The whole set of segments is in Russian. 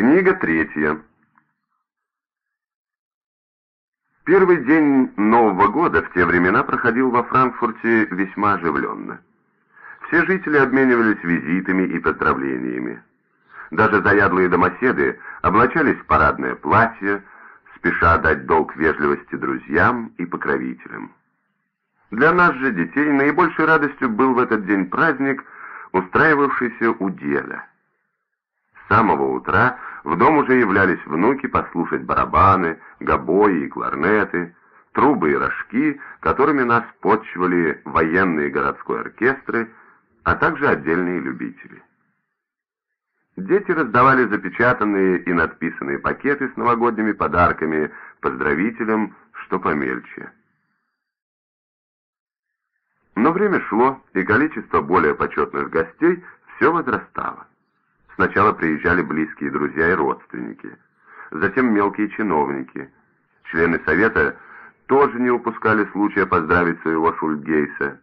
Книга третья. Первый день Нового года в те времена проходил во Франкфурте весьма оживленно. Все жители обменивались визитами и поздравлениями. Даже заядлые домоседы облачались в парадное платье, спеша дать долг вежливости друзьям и покровителям. Для нас же, детей, наибольшей радостью был в этот день праздник, устраивавшийся у деда. Самого утра в дом уже являлись внуки послушать барабаны, гобои и кларнеты, трубы и рожки, которыми нас почивали военные городской оркестры, а также отдельные любители. Дети раздавали запечатанные и надписанные пакеты с новогодними подарками поздравителям, что помельче. Но время шло, и количество более почетных гостей все возрастало. Сначала приезжали близкие друзья и родственники, затем мелкие чиновники. Члены совета тоже не упускали случая поздравить своего Шульгейса,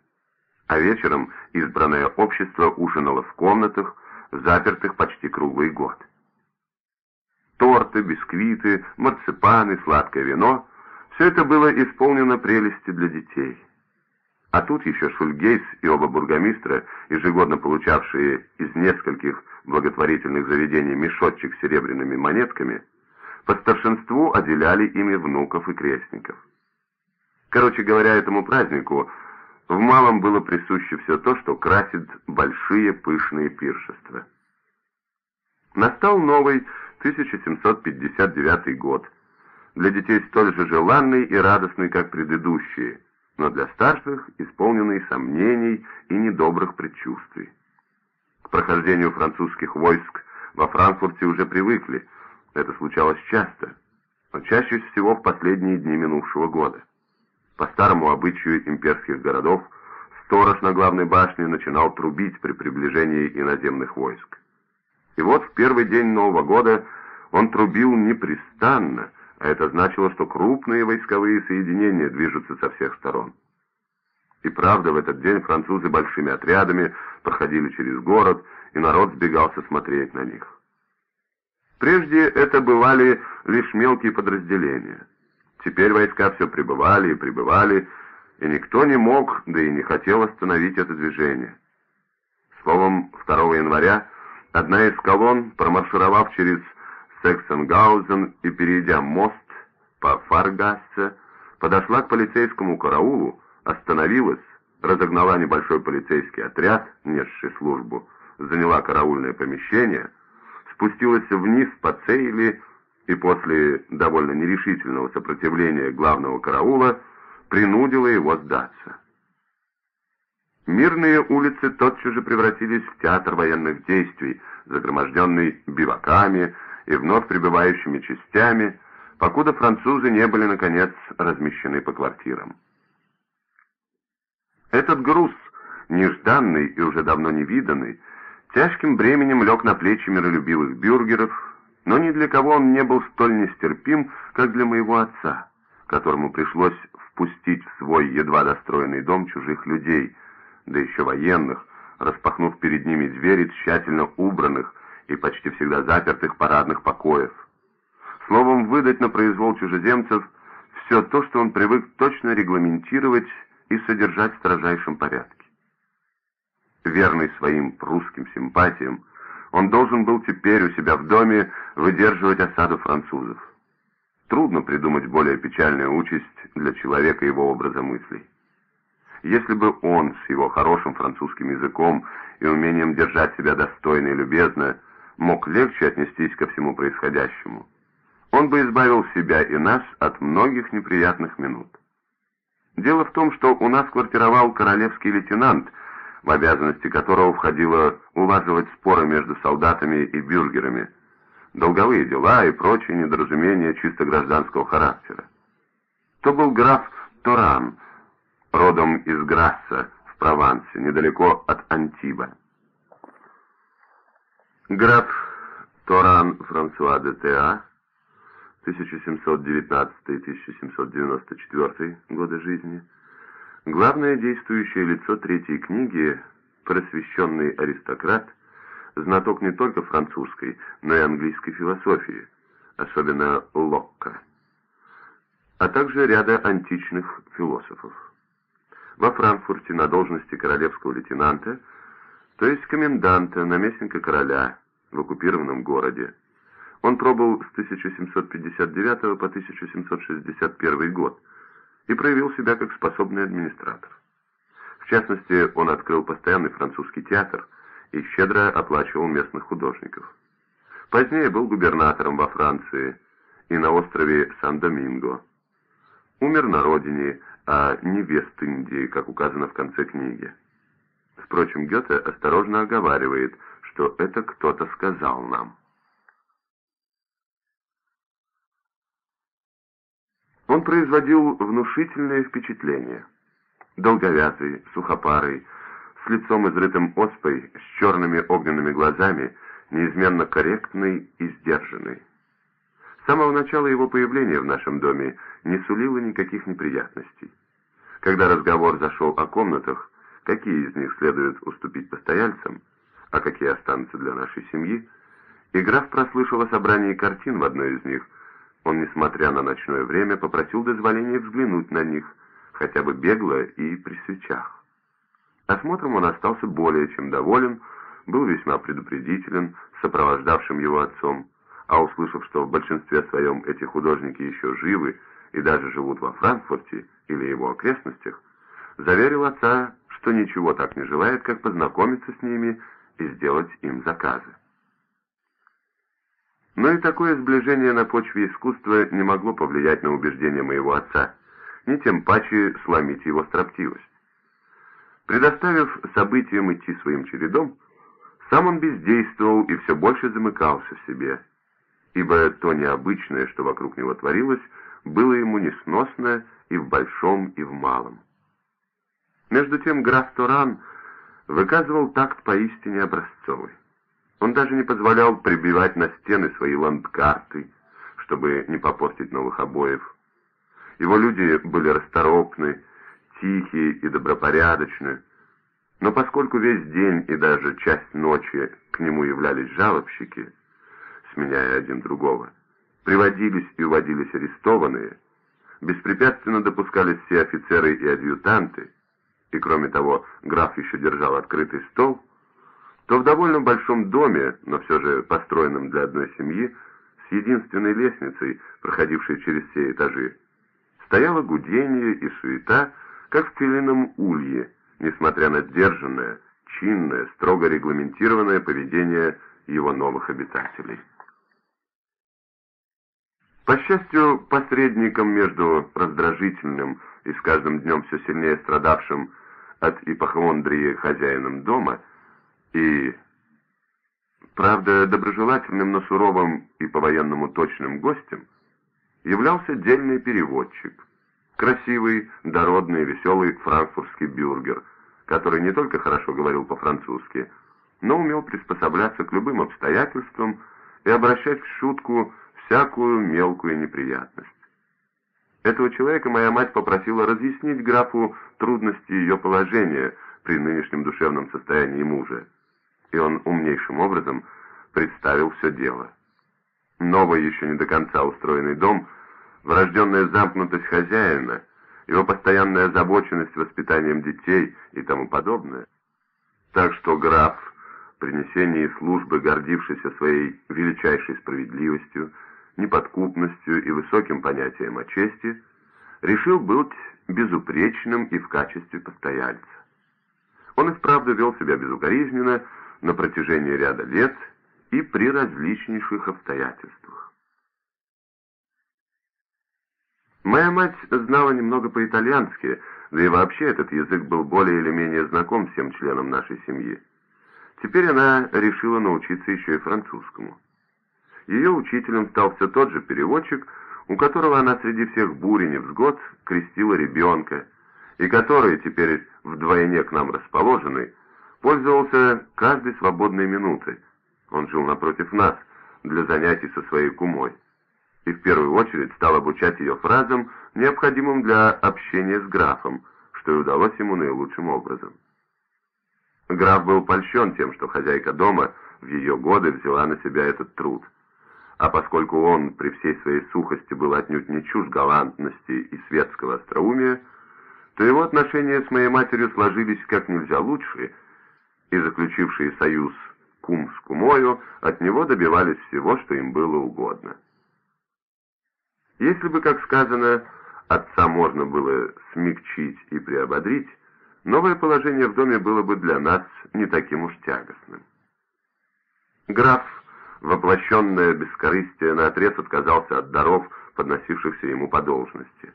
а вечером избранное общество ужинало в комнатах, запертых почти круглый год. Торты, бисквиты, марципаны, сладкое вино — все это было исполнено прелести для детей. А тут еще Шульгейс и оба бургомистра, ежегодно получавшие из нескольких благотворительных заведений мешочек с серебряными монетками, по старшинству отделяли ими внуков и крестников. Короче говоря, этому празднику в малом было присуще все то, что красит большие пышные пиршества. Настал новый 1759 год, для детей столь же желанный и радостный, как предыдущие – но для старших исполненный сомнений и недобрых предчувствий. К прохождению французских войск во Франкфурте уже привыкли, это случалось часто, но чаще всего в последние дни минувшего года. По старому обычаю имперских городов сторож на главной башне начинал трубить при приближении иноземных войск. И вот в первый день Нового года он трубил непрестанно, а это значило, что крупные войсковые соединения движутся со всех сторон. И правда, в этот день французы большими отрядами проходили через город, и народ сбегался смотреть на них. Прежде это бывали лишь мелкие подразделения. Теперь войска все прибывали и прибывали, и никто не мог, да и не хотел остановить это движение. Словом, 2 января одна из колонн, промаршировав через Сексенгаузен и, перейдя мост по Фаргассе, подошла к полицейскому караулу, остановилась, разогнала небольшой полицейский отряд, несший службу, заняла караульное помещение, спустилась вниз по цейли и после довольно нерешительного сопротивления главного караула принудила его сдаться. Мирные улицы тотчас же превратились в театр военных действий, загроможденный биваками, и вновь прибывающими частями, покуда французы не были, наконец, размещены по квартирам. Этот груз, нежданный и уже давно не виданный, тяжким бременем лег на плечи миролюбивых бюргеров, но ни для кого он не был столь нестерпим, как для моего отца, которому пришлось впустить в свой едва достроенный дом чужих людей, да еще военных, распахнув перед ними двери тщательно убранных, и почти всегда запертых парадных покоев. Словом, выдать на произвол чужеземцев все то, что он привык точно регламентировать и содержать в строжайшем порядке. Верный своим прусским симпатиям, он должен был теперь у себя в доме выдерживать осаду французов. Трудно придумать более печальную участь для человека его образа мыслей. Если бы он с его хорошим французским языком и умением держать себя достойно и любезно мог легче отнестись ко всему происходящему, он бы избавил себя и нас от многих неприятных минут. Дело в том, что у нас квартировал королевский лейтенант, в обязанности которого входило улаживать споры между солдатами и бюргерами, долговые дела и прочие недоразумения чисто гражданского характера. То был граф Торан, родом из Грасса в Провансе, недалеко от Антиба. Граф Торан Франсуа де Теа, 1719-1794 годы жизни, главное действующее лицо третьей книги, просвещенный аристократ, знаток не только французской, но и английской философии, особенно Локка, а также ряда античных философов. Во Франкфурте на должности королевского лейтенанта, то есть коменданта, наместника короля в оккупированном городе, он пробыл с 1759 по 1761 год и проявил себя как способный администратор. В частности, он открыл постоянный французский театр и щедро оплачивал местных художников. Позднее был губернатором во Франции и на острове Сан-Доминго. Умер на родине, а не Вест-Индии, как указано в конце книги. Впрочем, Гёте осторожно оговаривает, что это кто-то сказал нам. Он производил внушительное впечатление. Долговязый, сухопарый, с лицом изрытым оспой, с черными огненными глазами, неизменно корректный и сдержанный. С самого начала его появления в нашем доме не сулило никаких неприятностей. Когда разговор зашел о комнатах, какие из них следует уступить постояльцам, а какие останутся для нашей семьи, и граф прослышал о собрании картин в одной из них – он, несмотря на ночное время, попросил дозволения взглянуть на них, хотя бы бегло и при свечах. Осмотром он остался более чем доволен, был весьма предупредителен, сопровождавшим его отцом, а услышав, что в большинстве своем эти художники еще живы и даже живут во Франкфурте или его окрестностях, заверил отца, что ничего так не желает, как познакомиться с ними и сделать им заказы. Но и такое сближение на почве искусства не могло повлиять на убеждения моего отца, ни тем паче сломить его строптивость. Предоставив событиям идти своим чередом, сам он бездействовал и все больше замыкался в себе, ибо то необычное, что вокруг него творилось, было ему несносно и в большом, и в малом. Между тем граф Торан выказывал такт поистине образцовый. Он даже не позволял прибивать на стены свои ландкарты, чтобы не попортить новых обоев. Его люди были расторопны, тихие и добропорядочны, но поскольку весь день и даже часть ночи к нему являлись жалобщики, сменяя один другого, приводились и уводились арестованные, беспрепятственно допускались все офицеры и адъютанты, и кроме того граф еще держал открытый стол, то в довольно большом доме, но все же построенном для одной семьи, с единственной лестницей, проходившей через все этажи, стояло гудение и суета, как в пчелином улье, несмотря на сдержанное, чинное, строго регламентированное поведение его новых обитателей. По счастью, посредником между раздражительным и с каждым днем все сильнее страдавшим от ипохондрии хозяином дома – и, правда, доброжелательным, но суровым и по-военному точным гостем являлся дельный переводчик, красивый, дородный, веселый франкфуртский бюргер, который не только хорошо говорил по-французски, но умел приспосабляться к любым обстоятельствам и обращать в шутку всякую мелкую неприятность. Этого человека моя мать попросила разъяснить графу трудности ее положения при нынешнем душевном состоянии мужа и он умнейшим образом представил все дело. Новый, еще не до конца устроенный дом, врожденная замкнутость хозяина, его постоянная озабоченность воспитанием детей и тому подобное. Так что граф, при несении службы, гордившийся своей величайшей справедливостью, неподкупностью и высоким понятием о чести, решил быть безупречным и в качестве постояльца. Он и вправду вел себя безукоризненно, на протяжении ряда лет и при различнейших обстоятельствах. Моя мать знала немного по-итальянски, да и вообще этот язык был более или менее знаком всем членам нашей семьи. Теперь она решила научиться еще и французскому. Ее учителем стал все тот же переводчик, у которого она среди всех бурь и невзгод крестила ребенка, и который теперь вдвойне к нам расположенный, пользовался каждой свободной минутой. Он жил напротив нас для занятий со своей кумой. И в первую очередь стал обучать ее фразам, необходимым для общения с графом, что и удалось ему наилучшим образом. Граф был польщен тем, что хозяйка дома в ее годы взяла на себя этот труд. А поскольку он при всей своей сухости был отнюдь не чужд галантности и светского остроумия, то его отношения с моей матерью сложились как нельзя лучше, и заключившие союз кум с кумою от него добивались всего, что им было угодно. Если бы, как сказано, отца можно было смягчить и приободрить, новое положение в доме было бы для нас не таким уж тягостным. Граф, воплощенное бескорыстие, наотрез отказался от даров, подносившихся ему по должности.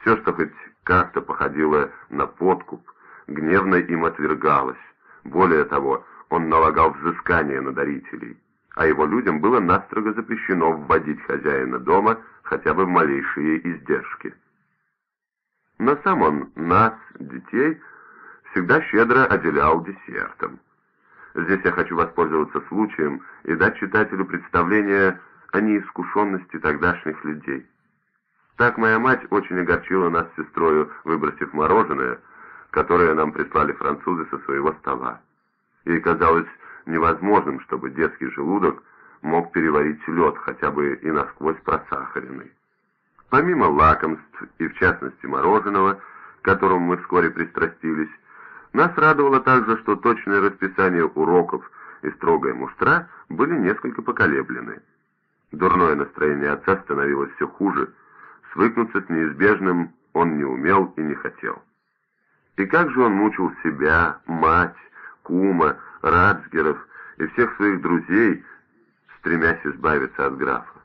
Все, что хоть как-то походило на подкуп, гневно им отвергалось. Более того, он налагал взыскание на дарителей, а его людям было настрого запрещено вводить хозяина дома хотя бы в малейшие издержки. Но сам он нас, детей, всегда щедро отделял десертом. Здесь я хочу воспользоваться случаем и дать читателю представление о неискушенности тогдашних людей. Так моя мать очень огорчила нас с сестрою, выбросив мороженое, которое нам прислали французы со своего стола. Ей казалось невозможным, чтобы детский желудок мог переварить лед, хотя бы и насквозь просахаренный. Помимо лакомств и в частности мороженого, к которому мы вскоре пристрастились, нас радовало также, что точное расписание уроков и строгая муштра были несколько поколеблены. Дурное настроение отца становилось все хуже, свыкнуться с неизбежным он не умел и не хотел. И как же он мучил себя, мать, кума, Рацгеров и всех своих друзей, стремясь избавиться от графа.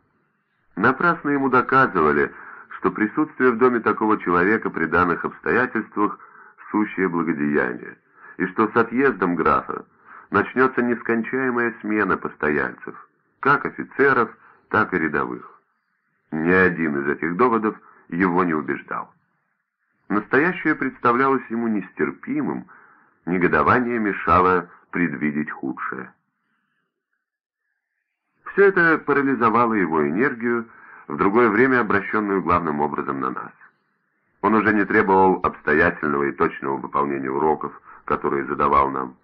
Напрасно ему доказывали, что присутствие в доме такого человека при данных обстоятельствах – сущее благодеяние, и что с отъездом графа начнется нескончаемая смена постояльцев, как офицеров, так и рядовых. Ни один из этих доводов его не убеждал. Настоящее представлялось ему нестерпимым, негодование мешало предвидеть худшее. Все это парализовало его энергию, в другое время обращенную главным образом на нас. Он уже не требовал обстоятельного и точного выполнения уроков, которые задавал нам.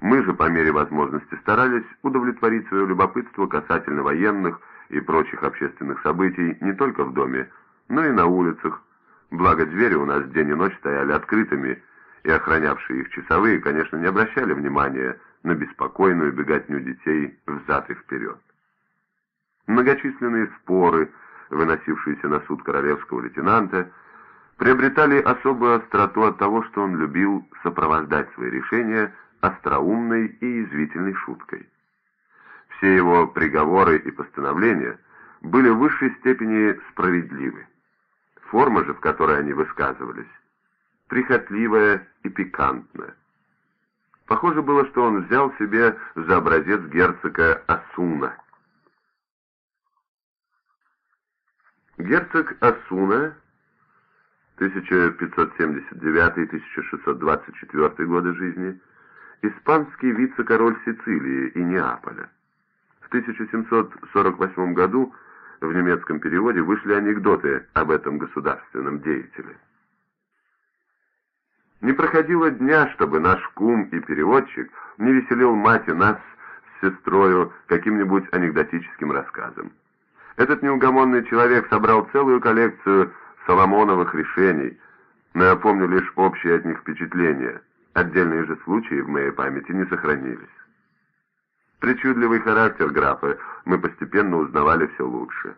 Мы же по мере возможности старались удовлетворить свое любопытство касательно военных и прочих общественных событий не только в доме, но и на улицах, благо двери у нас день и ночь стояли открытыми, и охранявшие их часовые, конечно, не обращали внимания на беспокойную беготню детей взад и вперед. Многочисленные споры, выносившиеся на суд королевского лейтенанта, приобретали особую остроту от того, что он любил сопровождать свои решения остроумной и язвительной шуткой. Все его приговоры и постановления были в высшей степени справедливы. Форма же, в которой они высказывались, прихотливая и пикантная. Похоже было, что он взял себе за образец герцога Асуна. Герцог Асуна, 1579-1624 годы жизни, испанский вице-король Сицилии и Неаполя. В 1748 году в немецком переводе вышли анекдоты об этом государственном деятеле. Не проходило дня, чтобы наш кум и переводчик не веселил мать и нас с сестрою каким-нибудь анекдотическим рассказом. Этот неугомонный человек собрал целую коллекцию Соломоновых решений, но я помню лишь общие от них впечатления. Отдельные же случаи в моей памяти не сохранились. Причудливый характер графа мы постепенно узнавали все лучше.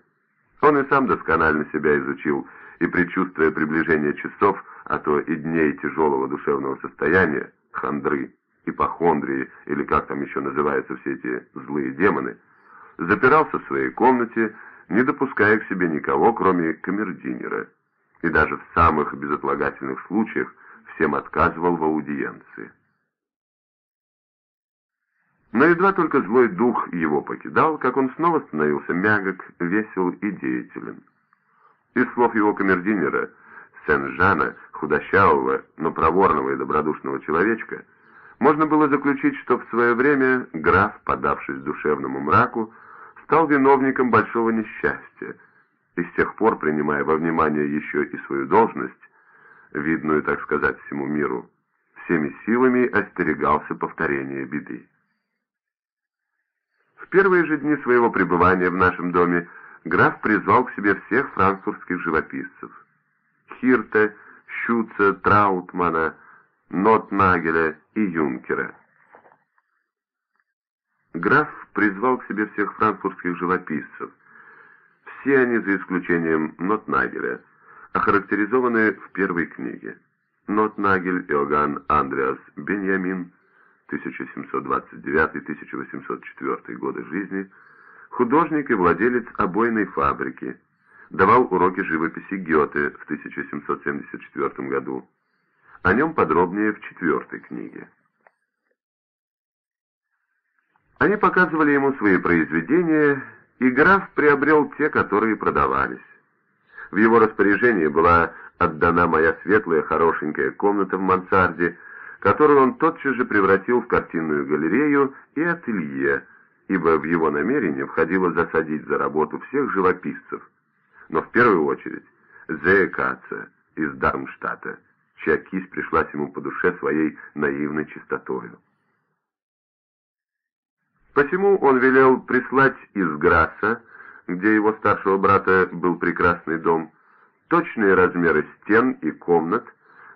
Он и сам досконально себя изучил, и, предчувствуя приближение часов, а то и дней тяжелого душевного состояния, хандры, ипохондрии, или как там еще называются все эти злые демоны, запирался в своей комнате, не допуская к себе никого, кроме камердинера, и даже в самых безотлагательных случаях всем отказывал в аудиенции. Но едва только злой дух его покидал, как он снова становился мягок, весел и деятелен. Из слов его камердинера – Сен-Жана, худощавого, но проворного и добродушного человечка, можно было заключить, что в свое время граф, подавшись душевному мраку, стал виновником большого несчастья, и с тех пор, принимая во внимание еще и свою должность, видную, так сказать, всему миру, всеми силами остерегался повторения беды. первые же дни своего пребывания в нашем доме граф призвал к себе всех франкфуртских живописцев. Хирта, Щуца, Траутмана, Нотнагеля и Юнкера. Граф призвал к себе всех франкфуртских живописцев. Все они, за исключением Нотнагеля, охарактеризованы в первой книге. Нотнагель Иоганн Андреас Беньямин, 1729-1804 годы жизни, художник и владелец обойной фабрики, давал уроки живописи Гёте в 1774 году. О нем подробнее в четвертой книге. Они показывали ему свои произведения, и граф приобрел те, которые продавались. В его распоряжении была отдана моя светлая хорошенькая комната в мансарде, которую он тотчас же превратил в картинную галерею и ателье, ибо в его намерение входило засадить за работу всех живописцев, но в первую очередь Зея Каца из Дармштадта, чья кисть пришлась ему по душе своей наивной чистотою. Посему он велел прислать из Грасса, где его старшего брата был прекрасный дом, точные размеры стен и комнат,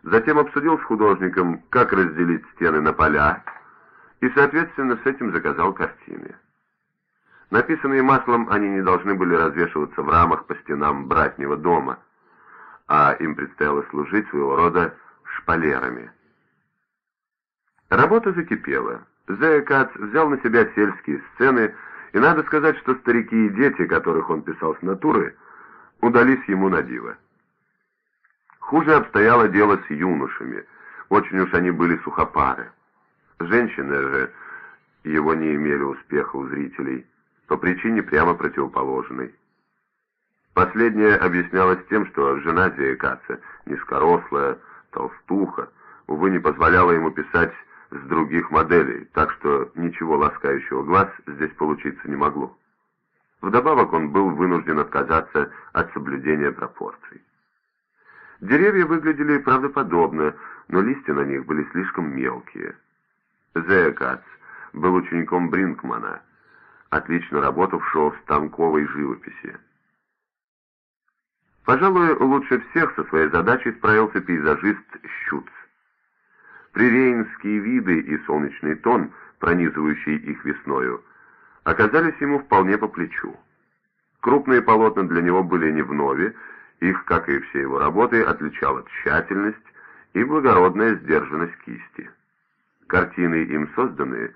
затем обсудил с художником, как разделить стены на поля, и, соответственно, с этим заказал картины. Написанные маслом они не должны были развешиваться в рамах по стенам братнего дома, а им предстояло служить своего рода шпалерами. Работа закипела. Зея Кац взял на себя сельские сцены, и надо сказать, что старики и дети, которых он писал с натуры, удались ему на диво. Хуже обстояло дело с юношами, очень уж они были сухопары. Женщины же его не имели успеха у зрителей, по причине прямо противоположной. Последнее объяснялось тем, что жена Зеекаца, низкорослая, толстуха, увы, не позволяла ему писать с других моделей, так что ничего ласкающего глаз здесь получиться не могло. Вдобавок он был вынужден отказаться от соблюдения пропорций. Деревья выглядели правдоподобно, но листья на них были слишком мелкие. Зея был учеником Бринкмана, отлично работавшего в станковой живописи. Пожалуй, лучше всех со своей задачей справился пейзажист Щуц. Прирейнские виды и солнечный тон, пронизывающий их весною, оказались ему вполне по плечу. Крупные полотна для него были не в вновь, их, как и все его работы, отличала тщательность и благородная сдержанность кисти. Картины, им созданные,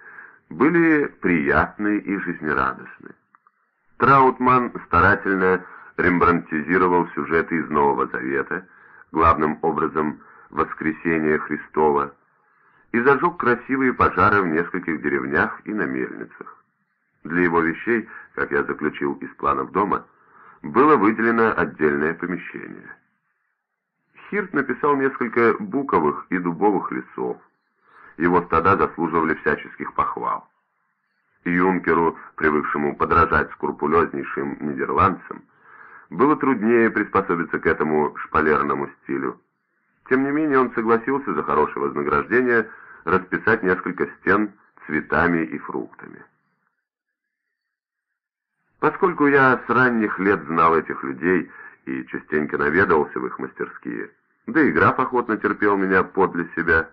были приятны и жизнерадостны. Траутман старательно рембрандтизировал сюжеты из Нового Завета, главным образом «Воскресение Христова», и зажег красивые пожары в нескольких деревнях и на мельницах. Для его вещей, как я заключил из планов дома, было выделено отдельное помещение. Хирт написал несколько буковых и дубовых лесов. Его стада заслуживали всяческих похвал. Юнкеру, привыкшему подражать скрупулезнейшим нидерландцам, было труднее приспособиться к этому шпалерному стилю. Тем не менее он согласился за хорошее вознаграждение расписать несколько стен цветами и фруктами. Поскольку я с ранних лет знал этих людей и частенько наведывался в их мастерские, да и граф охотно терпел меня подле себя,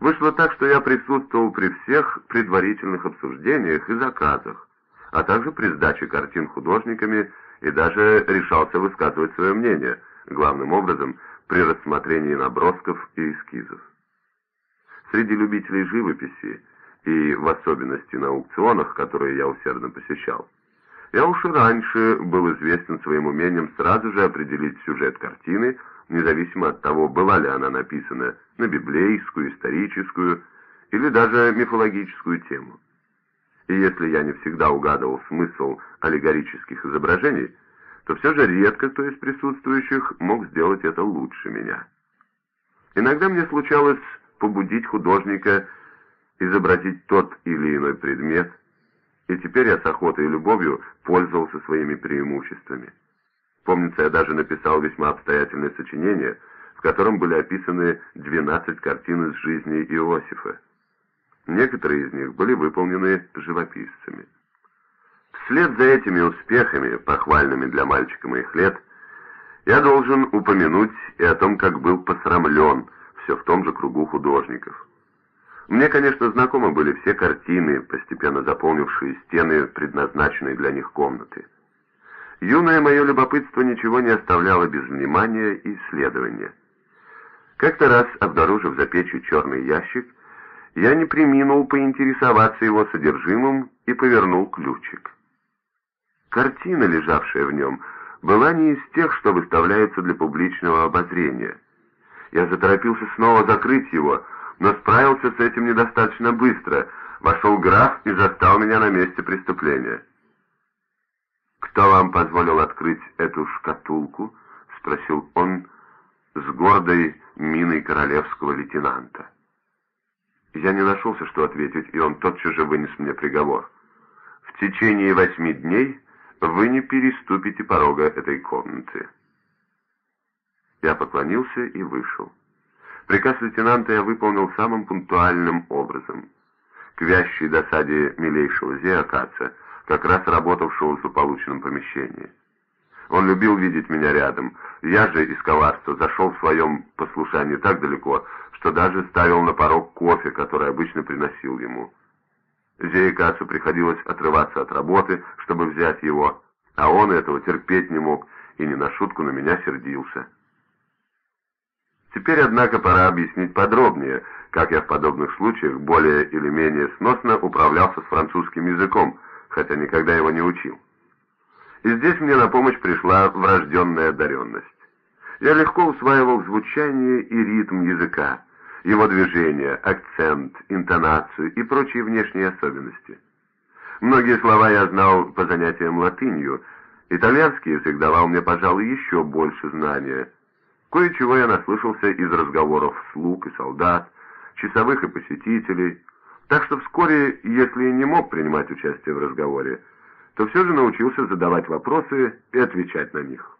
вышло так, что я присутствовал при всех предварительных обсуждениях и заказах, а также при сдаче картин художниками и даже решался высказывать свое мнение, главным образом при рассмотрении набросков и эскизов. Среди любителей живописи и в особенности на аукционах, которые я усердно посещал, я уж и раньше был известен своим умением сразу же определить сюжет картины, независимо от того, была ли она написана на библейскую, историческую или даже мифологическую тему. И если я не всегда угадывал смысл аллегорических изображений, то все же редко кто из присутствующих мог сделать это лучше меня. Иногда мне случалось побудить художника изобразить тот или иной предмет, и теперь я с охотой и любовью пользовался своими преимуществами. Помнится, я даже написал весьма обстоятельное сочинение, в котором были описаны 12 картин из жизни Иосифа. Некоторые из них были выполнены живописцами. Вслед за этими успехами, похвальными для мальчика моих лет, я должен упомянуть и о том, как был посрамлен все в том же кругу художников. Мне, конечно, знакомы были все картины, постепенно заполнившие стены, предназначенные для них комнаты. Юное мое любопытство ничего не оставляло без внимания и исследования. Как-то раз, обнаружив за печью черный ящик, я не приминул поинтересоваться его содержимым и повернул ключик. Картина, лежавшая в нем, была не из тех, что выставляются для публичного обозрения. Я заторопился снова закрыть его, но справился с этим недостаточно быстро. Вошел граф и застал меня на месте преступления. «Кто вам позволил открыть эту шкатулку?» — спросил он с гордой миной королевского лейтенанта. Я не нашелся, что ответить, и он тотчас же вынес мне приговор. В течение восьми дней вы не переступите порога этой комнаты. Я поклонился и вышел. Приказ лейтенанта я выполнил самым пунктуальным образом. К вящей досаде милейшего Зеакаца, как раз работавшего в злополучном помещении. Он любил видеть меня рядом. Я же из коварства зашел в своем послушании так далеко, что даже ставил на порог кофе, который обычно приносил ему. Зеикацу приходилось отрываться от работы, чтобы взять его, а он этого терпеть не мог и не на шутку на меня сердился. Теперь, однако, пора объяснить подробнее, как я в подобных случаях более или менее сносно управлялся с французским языком, хотя никогда его не учил. И здесь мне на помощь пришла врожденная одаренность. Я легко усваивал звучание и ритм языка, его движения, акцент, интонацию и прочие внешние особенности. Многие слова я знал по занятиям латынью, итальянский язык давал мне, пожалуй, еще больше знания. Кое-чего я наслышался из разговоров слуг и солдат, часовых и посетителей, так что вскоре, если и не мог принимать участие в разговоре, то все же научился задавать вопросы и отвечать на них.